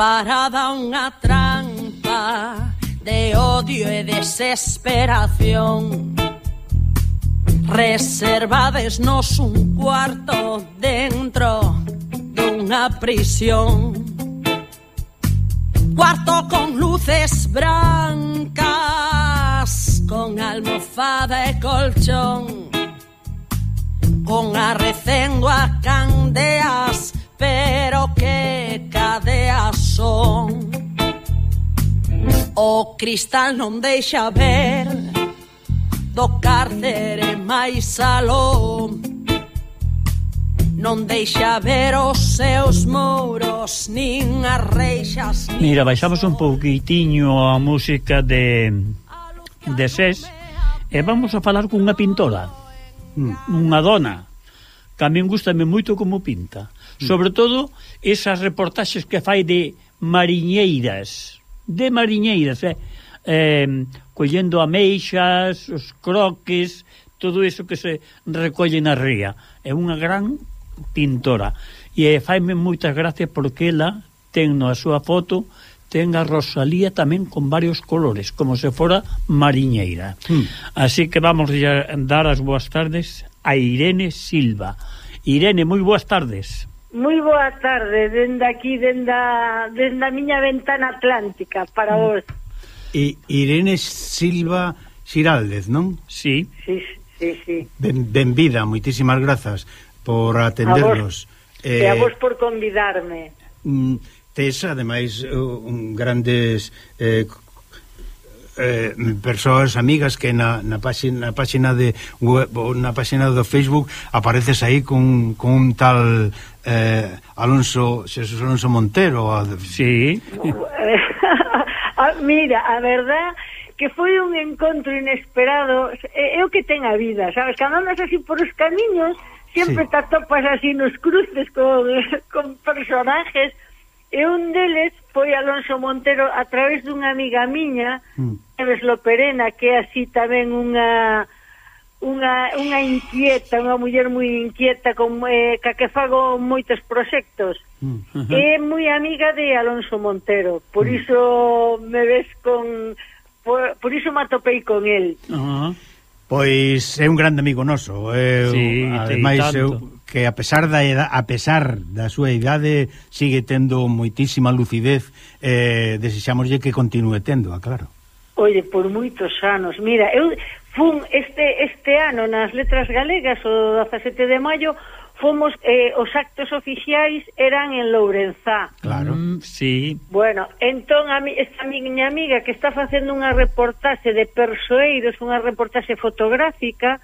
Preparada unha trampa de odio e desesperación. Reservades nos un cuarto dentro dunha prisión. Cuarto con luces brancas Con almofada e colchón. Con arrecengo a candeas Pero que son O cristal non deixa ver Do cárcere máis aló. Non deixa ver os seus mouros Nin as reixas nin Mira, baixamos un pouquitiño a música de, de SES E vamos a falar cunha pintora Unha dona que a min gustame moito como pinta. Mm. Sobre todo esas reportaxes que fai de mariñeiras, de mariñeiras, eh? Eh, collendo ameixas, os croques, todo iso que se recolle na ría. É unha gran pintora. E eh, faime moitas gracias porque ela ten na súa foto ten a Rosalía tamén con varios colores, como se fora mariñeira. hmm. Así que vamos a dar as boas tardes a Irene Silva. Irene, moi boas tardes. Moi boa tarde, dende aquí, dende a, dende a miña ventana atlántica, para mm. vos. E Irene Silva Xiraldez, non? Sí. Sí, sí, sí. Ben, vida, moitísimas grazas por atendernos. A vos, eh, e a eh, vos por convidarme. Mm, tes, ademais, eh, un grandes eh, eh, persoas amigas que na, na, páxina na páxina de web, na páxina do Facebook apareces aí con, con un tal eh, Alonso Xesús Alonso Montero a... Sí ah, Mira, a verdad que foi un encontro inesperado é, é o que ten a vida, sabes? Cando andas así por os camiños sempre sí. te atopas así nos cruces con, con personajes e un deles foi Alonso Montero a través dunha amiga miña mm Neves Loperena, que é así tamén unha unha unha inquieta, unha muller moi inquieta con eh, ca que fago moitos proxectos. Uh mm, -huh. É moi amiga de Alonso Montero, por uh -huh. iso me ves con por, por iso me atopei con el. Uh -huh. Pois é un grande amigo noso, eu, sí, ademais eu que a pesar da edad, a pesar da súa idade sigue tendo moitísima lucidez, eh desexámoslle que continue tendo, claro. Oye, por moitos anos. Mira, eu fun este, este ano nas letras galegas, o 17 de maio, fomos eh, os actos oficiais eran en Lourenzá. Claro, mm, sí. Bueno, entón a mi, esta miña amiga que está facendo unha reportaxe de persoeiros, unha reportaxe fotográfica,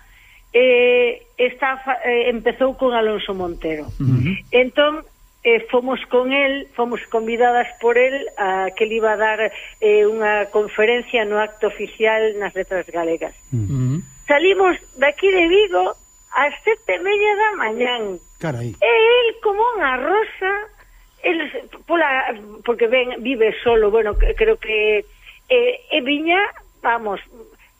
eh, está, eh, empezou con Alonso Montero. Uh -huh. Entón eh, fomos con el, fomos convidadas por el a que ele iba a dar eh, unha conferencia no acto oficial nas letras galegas. Uh -huh. Salimos daqui de Vigo ás sete media da mañán. Carai. E el como unha rosa, el, pola, porque ven, vive solo, bueno, creo que... Eh, e viña, vamos,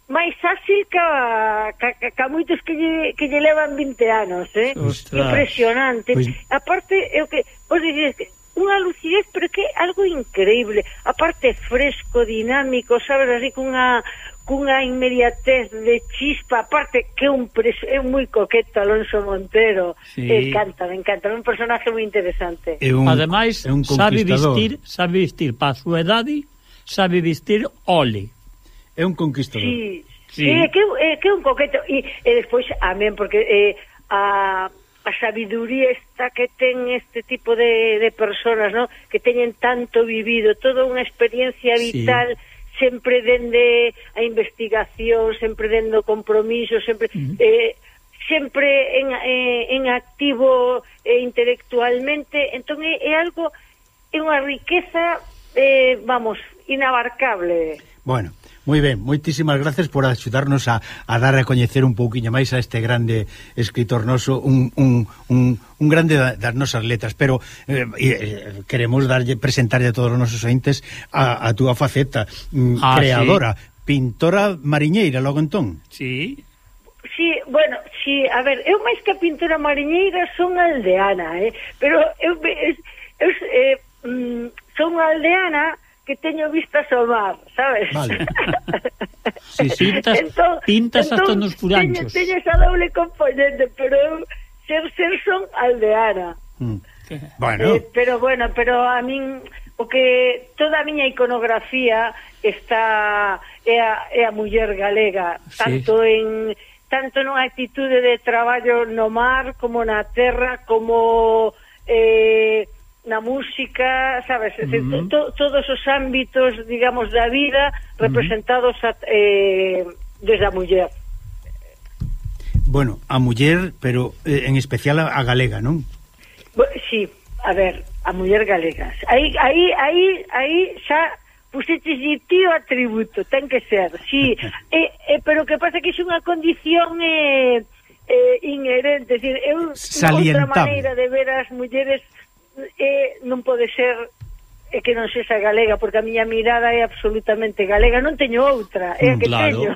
máis áxil ca, ca, ca, ca moitos que lle, que lle levan 20 anos, eh? Ostras. Impresionante. Pues... Aparte, eu que, vos dices que unha lucidez, pero que algo increíble. Aparte, fresco, dinámico, sabes, así cunha cunha inmediatez de chispa, aparte que un pres, é moi coqueto Alonso Montero, sí. Me encanta, me encanta, é un personaje moi interesante. É un, Ademais, é un sabe vestir, sabe vestir pa súa edade, sabe vestir ole. É un conquistador. Sí, sí. É, que, é que é un coqueto. E, e eh, despois, amén, porque eh, a, a sabiduría esta que ten este tipo de, de personas, ¿no? que teñen tanto vivido, toda unha experiencia vital... Sí sempre dende a investigación, sempre dende o compromiso, sempre uh -huh. eh, sempre en, eh, en activo eh, intelectualmente, entón é, é algo é unha riqueza eh, vamos, inabarcable. Bueno, Moi ben, moitísimas gracias por axudarnos a, a dar a coñecer un pouquiño máis a este grande escritor noso, un, un, un, un grande das nosas letras, pero eh, eh, queremos darlle presentarlle a todos os nosos ointes a, a túa faceta mm, ah, creadora, sí. pintora mariñeira, logo entón. Sí. Sí, bueno, sí, a ver, eu máis que pintora mariñeira son aldeana, eh, pero eu, eu, eu eh, mm, son aldeana que teño vistas ao mar, sabes? Vale. Si sí, pintas, entón, pintas entón, hasta nos furanchos. Teño, teño esa doble componente, pero eu ser ser son aldeana. Mm. Bueno. Eh, pero bueno, pero a min o que toda a miña iconografía está é a, é a muller galega, sí. tanto en tanto nunha actitude de traballo no mar como na terra, como eh na música, sabes, uh -huh. to, todos os ámbitos, digamos, da vida representados uh -huh. a, eh, desde a muller. Bueno, a muller, pero eh, en especial a, a galega, non? Bo, sí, a ver, a muller galega. Aí, aí, aí, aí xa pusete de tío atributo, ten que ser, sí. e, e, pero que pasa que é unha condición... Eh, eh, inherente, decir, eu un, outra maneira de ver as mulleres eh, non pode ser é que non sexa galega, porque a miña mirada é absolutamente galega, non teño outra, é a que claro. teño.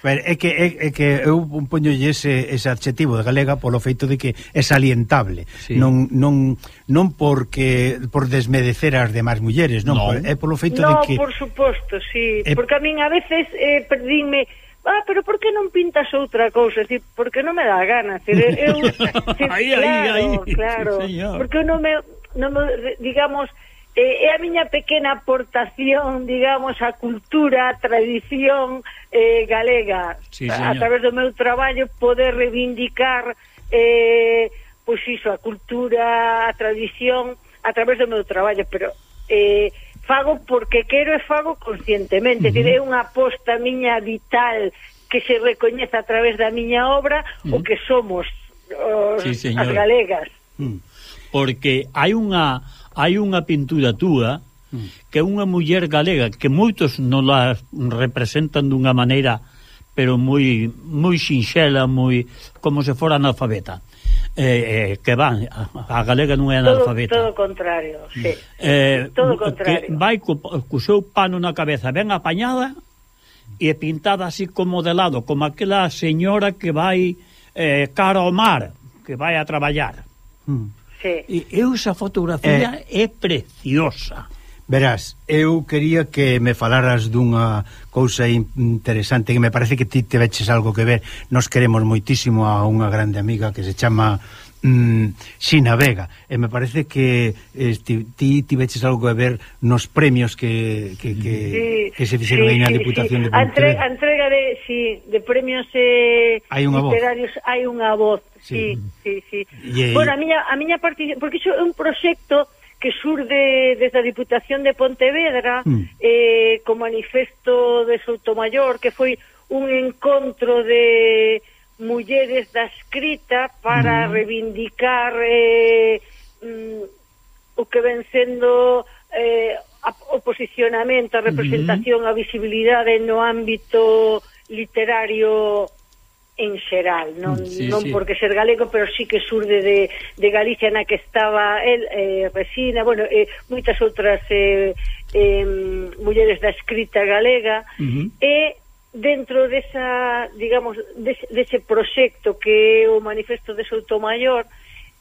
Pero é que é, é que eu poñolle ese, ese adxetivo de galega polo feito de que é salientable, sí. non non non porque por desmedecer as demás mulleres, non, non. por, é polo feito no, de que No, por suposto, si, sí. é... porque a min a veces eh, perdinme ah, pero por que non pintas outra cousa? Dicir, porque non me dá gana. Dicir, eu, dicir, aí, claro, aí, aí. claro. Sí, señor. porque eu non me, non me digamos, eh, é a miña pequena aportación, digamos, a cultura, a tradición eh, galega. Sí, a través do meu traballo poder reivindicar eh, pois iso, a cultura, a tradición, a través do meu traballo, pero... Eh, fago porque quero e fago conscientemente, uh -huh. é unha aposta miña vital que se recoñece a través da miña obra uh -huh. o que somos os, sí, señor. as galegas. Mm. Porque hai unha hai unha pintura túa mm. que é unha muller galega que moitos non la representan dunha maneira pero moi moi sinxela, moi como se fora analfabeta eh, eh, que van a, a galega non é analfabeta. Todo, o contrario, sí. Eh, mm, todo contrario. Que vai co, co seu pano na cabeza ben apañada e pintada así como de lado, como aquela señora que vai eh, cara ao mar, que vai a traballar. Mm. Sí. E, e esa fotografía eh. é preciosa. Verás, eu quería que me falaras dunha cousa interesante que me parece que ti te veches algo que ver. Nos queremos moitísimo a unha grande amiga que se chama mm, Xina Vega e me parece que este, ti tiveches algo a ver nos premios que, que, que, sí, que se fixeron sí, aí na Diputación sí. de Pontevedra. A entrega de, sí, de premios eh, hai unha literarios hai unha voz. Sí, sí, sí. sí. E, bueno, a miña, a miña participación, porque iso é un proxecto que surde desde a Diputación de Pontevedra mm. eh, co manifesto de Soutomayor que foi un encontro de mulleres da escrita para mm. reivindicar eh, mm, o que ven sendo eh, a, o posicionamento, a representación, mm. a visibilidade no ámbito literario en xeral, non, mm, sí, non sí. porque ser galego, pero sí que surde de, de Galicia na que estaba el, eh, Resina, bueno, eh, moitas outras eh, eh, mulleres da escrita galega, uh -huh. e dentro desa, digamos, dese dese proxecto que é o Manifesto de Soutomayor,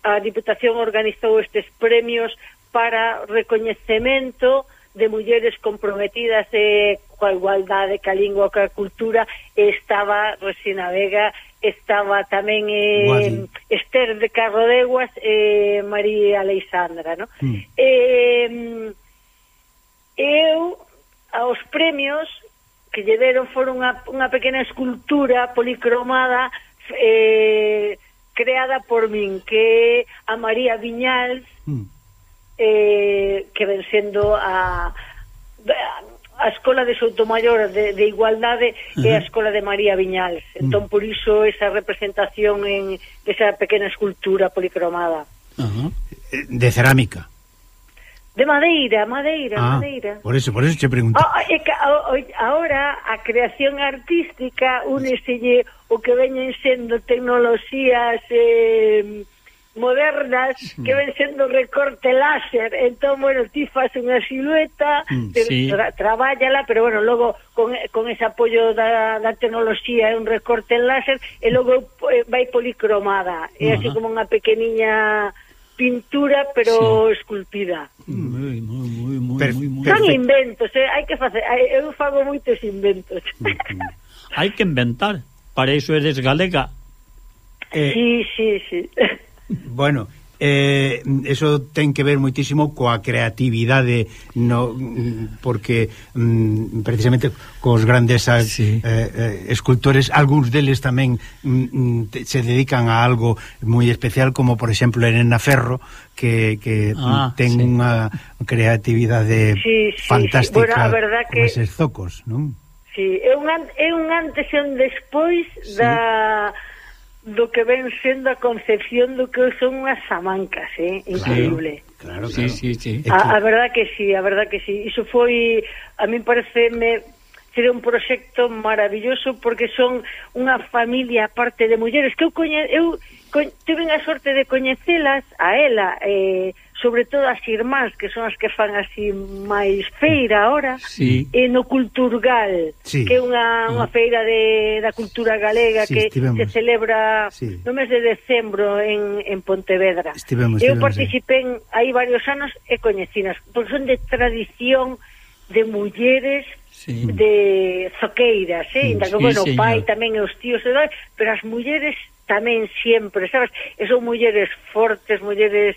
a Diputación organizou estes premios para recoñecemento de mulleres comprometidas e coa igualdade ca lingua, ca cultura, estaba Rosina Vega, estaba tamén eh, Guadi. Esther de Carrodeguas e eh, María Aleixandra, no? Mm. Eh, eu aos premios que lle deron foron unha, unha pequena escultura policromada eh, creada por min que a María Viñals mm. eh, que ven sendo a a Escola de Soutomayor de, de Igualdade uh -huh. e a Escola de María Viñals. Entón, uh -huh. por iso, esa representación en esa pequena escultura policromada. Uh -huh. De cerámica. De madeira, madeira, ah, madeira. Por eso, por eso che pregunto. Ah, é que ahora a creación artística úneselle o que veñen sendo tecnoloxías eh, modernas mm. que ven sendo recorte láser entón, bueno, ti faz unha silueta mm, te, sí. tra, trabállala pero bueno, logo con, con ese apoio da, da tecnoloxía é un recorte en láser e logo eh, vai policromada é uh -huh. así como unha pequeniña pintura pero sí. esculpida. Moi, moi, moi, moi, moi. Son inventos, eh? hai que facer, eu fago moitos inventos. hai que inventar, para iso eres galega. Eh, sí, sí, sí. Bueno, eh, eso ten que ver moitísimo coa creatividade no, porque mm, precisamente cos grandes eh, sí. eh, eh, escultores algúns deles tamén mm, mm, te, se dedican a algo moi especial como por exemplo Elena Ferro que, que ah, ten sí. unha creatividade sí, sí, fantástica sí. Bueno, a verdad que... eses zocos non? Sí, é un, é un antes e un despois sí. da do que ven sendo a concepción do que son unhas samancas, eh? increíble. Claro, claro, claro. Sí, sí, sí. A, a verdad que sí, a verdad que sí. Iso foi, a min pareceme ser un proxecto maravilloso porque son unha familia aparte de mulleres que eu coñe, eu coñe, tiven a sorte de coñecelas a ela eh sobre todo as irmás, que son as que fan así máis feira ahora, sí. e no Culturgal, sí. que é unha, unha feira de, da cultura galega sí, que estivemos. se celebra sí. no mes de decembro en, en Pontevedra. Estivemos, Eu participei aí varios anos e coñecinas, porque son de tradición de mulleres sí. de zoqueiras, eh? Inda sí, que, bueno, o pai tamén e os tíos e pero as mulleres tamén sempre, sabes? E son mulleres fortes, mulleres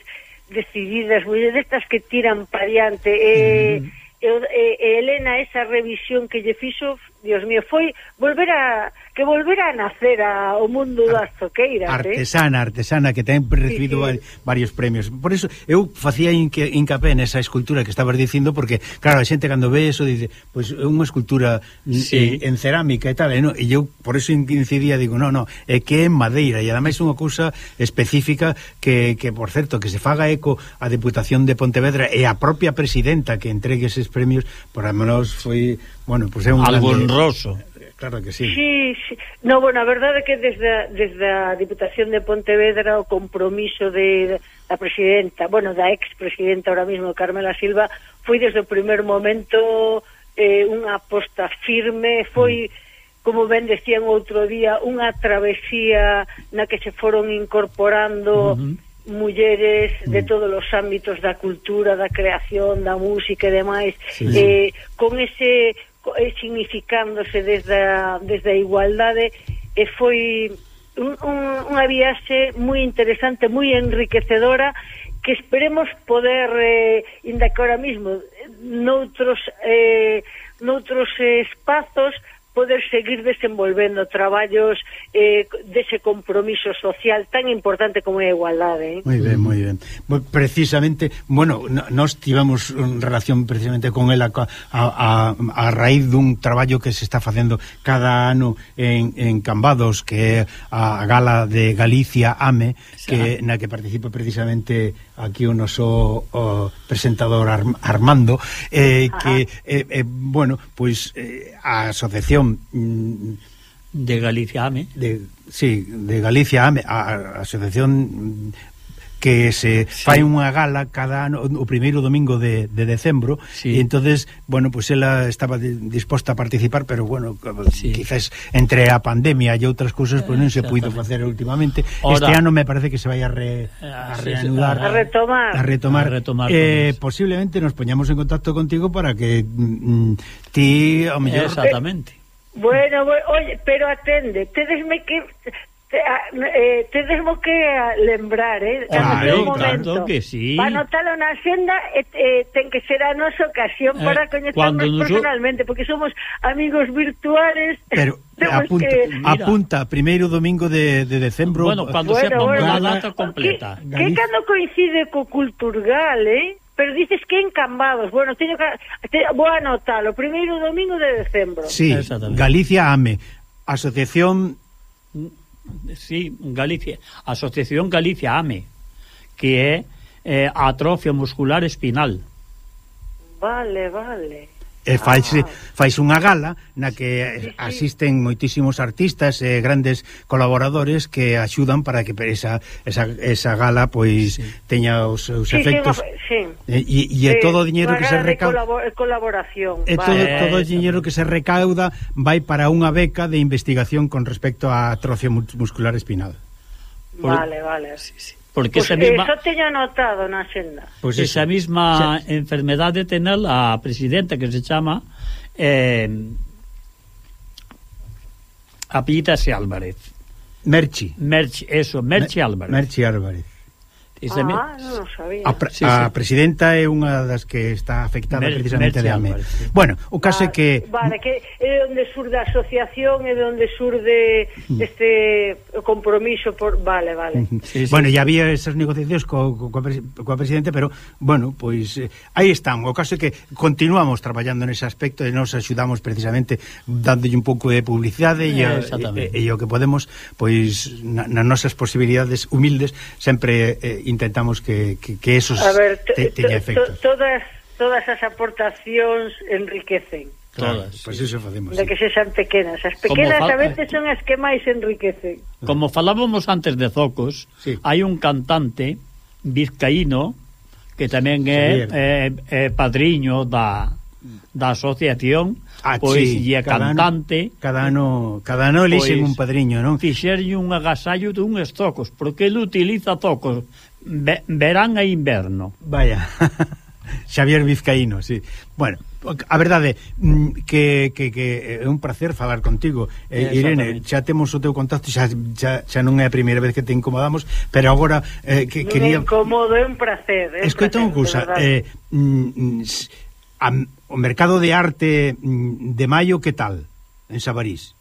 decididas, mulleres destas que tiran para diante. E, mm. e, e Elena, esa revisión que lle fixo, Dios mío, foi volver a que volver a nacer ao mundo das toqueiras, eh? Artesana, eh? artesana que ten recibido sí, sí. varios premios. Por eso eu facía inque, incapé nesa escultura que estabas dicindo porque claro, a xente cando ve eso dice, pois pues, é unha escultura mm, sí. en, en cerámica e tal, e, no, e eu por eso incidía, digo, no, no, é que é en madeira e ademais é unha cousa específica que, que por certo que se faga eco a Deputación de Pontevedra e a propia presidenta que entregue eses premios, por a menos foi Bueno, pues é un algo grande... honroso. Claro que sí. Sí, sí. No, bueno, a verdade é que desde a, desde a Diputación de Pontevedra o compromiso de da presidenta, bueno, da ex-presidenta ahora mismo, Carmela Silva, foi desde o primer momento eh, unha aposta firme, foi... Mm como ben decían outro día, unha travesía na que se foron incorporando uh mulleres de mm. todos os ámbitos da cultura, da creación, da música e demais, sí. eh, con ese Eh, significándose desde a, desde a igualdade e foi un, un, unha viaxe moi interesante, moi enriquecedora que esperemos poder eh, inda que ahora mismo eh, noutros eh, noutros eh, espazos poder seguir desenvolvendo traballos eh, dese compromiso social tan importante como é a igualdade. Eh? Moi ben, moi ben. Precisamente, bueno, nós tivemos relación precisamente con ela a, a, a raíz dun traballo que se está facendo cada ano en, en Cambados, que é a gala de Galicia AME, que na que participa precisamente aquí o noso o presentador Armando, eh, que, eh, eh, bueno, pois pues, eh, a asociación Asociación mm, de Galicia AME. De, sí, de Galicia AME, a, a Asociación que se sí. fai unha gala cada ano o primeiro domingo de, de decembro sí. e entonces, bueno, pues ela estaba disposta a participar, pero bueno, sí. quizás entre a pandemia e outras cousas pues non se puido facer últimamente. Ora, este ano me parece que se vai a, re, a ah, reanudar, a retomar. A retomar. A retomar eh, posiblemente nos poñamos en contacto contigo para que mm, ti ao mellor Exactamente Bueno, bueno oye, pero atende, tedesme que ah, eh, tedesmo que lembrar, eh? Claro, claro que sí. Para anotalo na xenda eh, eh, ten que ser a nosa ocasión eh, para coñecernos nos... personalmente, porque somos amigos virtuales. Pero apunta, que... Mira. apunta primeiro domingo de, de decembro. Bueno, cando bueno, sepa bueno, a data completa. Que, que cando coincide co Culturgal, eh? Pero dices que en Cambados. Bueno, teño que, te, vou anotar o primeiro domingo de decembro. Sí, Galicia AME, Asociación Sí, Galicia, Asociación Galicia AME, que é eh, atrofia muscular espinal. Vale, vale. Eh, e fais, ah. fais unha gala na que asisten moitísimos artistas e grandes colaboradores que axudan para que esa, esa, esa gala pois teña os seus sí, efectos. Sí, sí. E, e, e todo o diñeiro que se recauda eh, colaboración. Eh, e vale. todo, o diñeiro que se recauda vai para unha beca de investigación con respecto á atrofia muscular espinal. Por... Vale, vale, sí, sí. Porque pues esa eh, misma... Eso teño anotado na xenda. Pois pues esa misma sí. enfermedade tenal a presidenta que se chama eh, apellítase Álvarez. Merchi. Merchi, eso, Merchi Álvarez. Merchi Álvarez. Ah, non sabía. A, sí, a sí. presidenta é unha das que está afectada Mer precisamente Mel, de AME. Vale, sí. Bueno, o caso vale, é ah, que... Vale, que é onde surde a asociación, é onde surde este compromiso por... Vale, vale. Sí, sí, bueno, sí. ya había esas negociacións co, co, coa, coa presidente, pero, bueno, pois eh, aí están. O caso é que continuamos traballando nese aspecto e nos axudamos precisamente dándolle un pouco de publicidade eh, e, e, e, e o que podemos, pois, na, nas nosas posibilidades humildes, sempre... Eh, intentamos que, que, que esos a ver, te, teña efectos. To, todas, todas as aportacións enriquecen. Claro, pois pues sí. iso facemos. De que sexan pequenas, as pequenas a veces son as que máis enriquecen. Como falábamos antes de Zocos, sí. hai un cantante vizcaíno que tamén é, é, é padriño da, da asociación ah, pois sí, e cada cantante ano, cada ano cada ano elixen pois, un padriño, non? Fixerlle un agasallo dun estocos porque ele utiliza tocos Ve, verán e inverno. Vaya. Xavier Vizcaíno, sí. Bueno, a verdade mm, que, que, que é un placer falar contigo eh, Irene, xa temos o teu contacto xa, xa, xa non é a primeira vez que te incomodamos pero agora eh, que, quería non incomodo, é un placer é escoita unha cousa eh, mm, a, o mercado de arte mm, de maio que tal en Sabarís?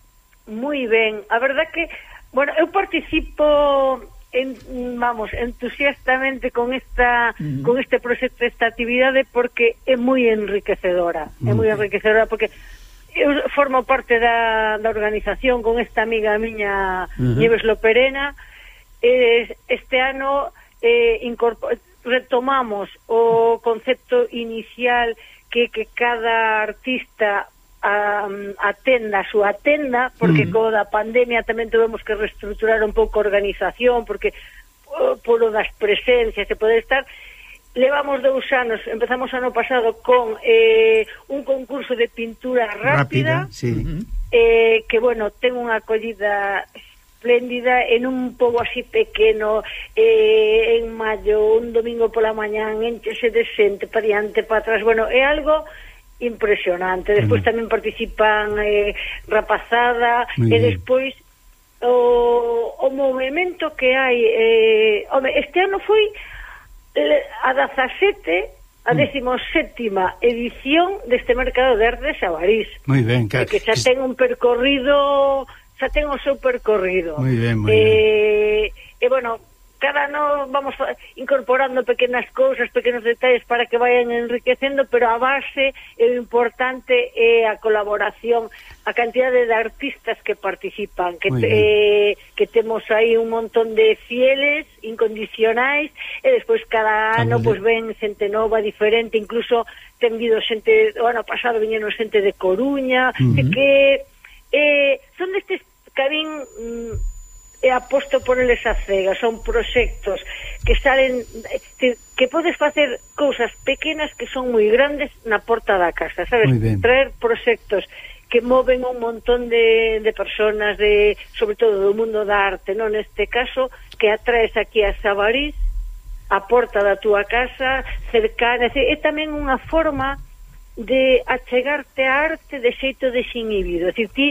moi ben, a verdad que bueno, eu participo en, vamos, entusiastamente con esta uh con este proxecto, esta actividade porque é moi enriquecedora, uh é moi enriquecedora porque eu formo parte da, da organización con esta amiga miña uh. Nieves Loperena. Eh, este ano eh, retomamos o concepto inicial que, que cada artista a, a tenda, a súa tenda, porque mm. co da pandemia tamén tivemos que reestructurar un pouco a organización, porque polo das presencias que pode estar, levamos dous anos, empezamos ano pasado con eh, un concurso de pintura rápida, rápida sí. eh, que, bueno, ten unha acollida espléndida en un pobo así pequeno eh, en maio, un domingo pola mañán enchese de xente para diante, para atrás bueno, é algo impresionante. Despois tamén participan eh, rapazada Muy e despois o, o movimento que hai eh, home, este ano foi eh, a 17 a mm. 17ª edición deste mercado de arte de Xabarís. Moi ben, que, que xa ten un percorrido, xa ten o seu percorrido. Moi ben, moi eh, ben. E bueno, cada ano vamos incorporando pequenas cousas, pequenos detalles para que vayan enriquecendo, pero a base e o importante é a colaboración, a cantidade de artistas que participan, que, te, eh, que temos aí un montón de fieles, incondicionais, e despois cada ano pois, ven xente nova, diferente, incluso ten vido xente, o ano pasado viñeron xente de Coruña, uh -huh. que eh, son destes que vin... Mm, e aposto por eles a cega, son proxectos que salen eh, que podes facer cousas pequenas que son moi grandes na porta da casa, sabes? Traer proxectos que moven un montón de, de personas de sobre todo do mundo da arte, non neste caso que atraes aquí a Sabarís a porta da túa casa, cercana, e tamén unha forma de achegarte a arte de xeito desinhibido. É dicir, ti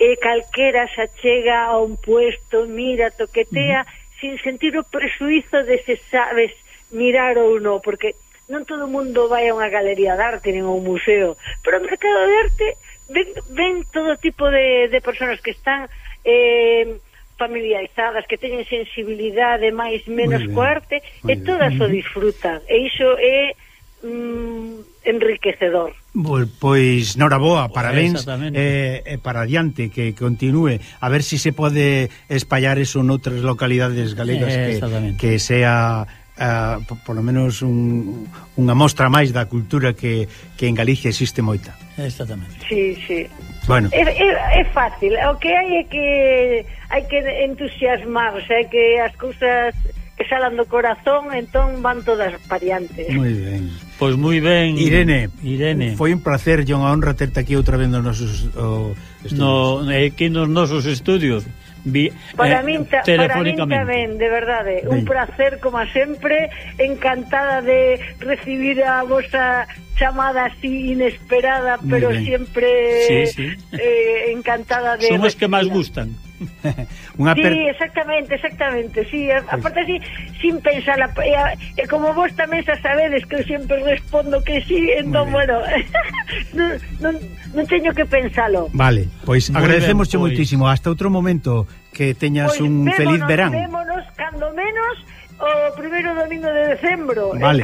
eh, calquera se achega a un puesto, mira, toquetea, uh -huh. sin sentir o presuizo de se sabes mirar ou non, porque non todo o mundo vai a unha galería de arte nin a un museo, pero o mercado de arte ven, ven todo tipo de, de personas que están eh, familiarizadas, que teñen sensibilidade máis menos co arte, e todas bien. o disfrutan. E iso é... Mm, enriquecedor. Pois pois noraboa, pois, parabéns eh, eh, para adiante, que continúe a ver se si se pode espallar eso noutras localidades galegas eh, que, que sea eh, polo menos un, unha mostra máis da cultura que, que en Galicia existe moita. Exactamente. Sí, sí. Bueno. É, é, é fácil, o que hai é que hai que entusiasmarse, hai que as cousas que salan do corazón, entón van todas variantes. Moi ben. Pois pues moi ben. Irene, Irene. Foi un placer, e a honra terte aquí outra vez nos nosos oh, estudios. No, eh, aquí nos nosos estudios. Vi, para, eh, min ta, para min tamén, de verdade Un Bien. placer, como sempre Encantada de recibir a vosa chamada así inesperada Pero sempre sí, sí. Eh, encantada de Somos os que máis gustan Unha per... Sí, exactamente, exactamente, sí, aparte así, sin pensar, eh, a, e, e como vos tamén xa sabedes que eu sempre respondo que sí, entón, bueno, non, non, non teño que pensalo. Vale, pois pues, agradecemos ben, pois. moitísimo, hasta outro momento que teñas pois, un vémonos, feliz verán. Vémonos, cando menos, o primeiro domingo de decembro, vale.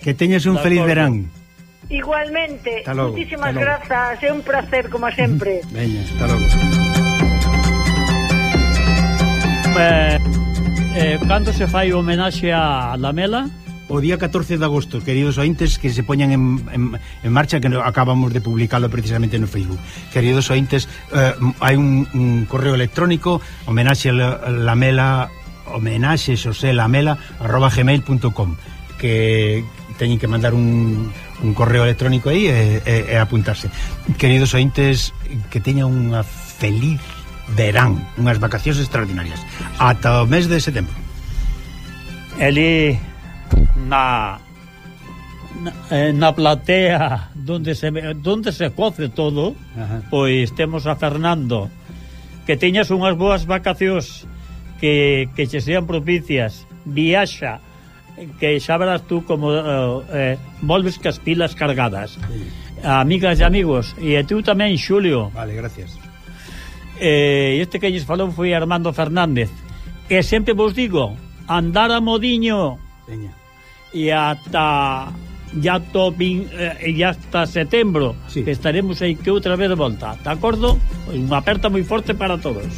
Que teñas un feliz verán. Igualmente, moitísimas grazas, é un placer, como sempre. Veña, hasta logo eh, eh, cando se fai homenaxe a Lamela? o día 14 de agosto, queridos ointes, que se poñan en, en, en marcha, que acabamos de publicalo precisamente no Facebook. Queridos ointes, eh, hai un, un correo electrónico, homenaxe a Lamela, homenaxe Xosé Lamela, arroba gmail.com, que teñen que mandar un, un correo electrónico aí e, e, e apuntarse. Queridos ointes, que teñan unha feliz verán, unhas vacacións extraordinarias, ata o mes de setembro. Eli na eh, na platea donde se donde se coce todo, Ajá. pois temos a Fernando que teñas unhas boas vacacións que, que che sean propicias, viaxa que xa verás tú como eh, eh volves cas pilas cargadas. Sí. Amigas e amigos, e tú tamén, Xulio. Vale, gracias eh, este que lles falou foi Armando Fernández e sempre vos digo andar a modiño Veña. e ata ya to vin, eh, ya hasta setembro sí. estaremos aí que outra vez de volta, de acordo? Unha aperta moi forte para todos.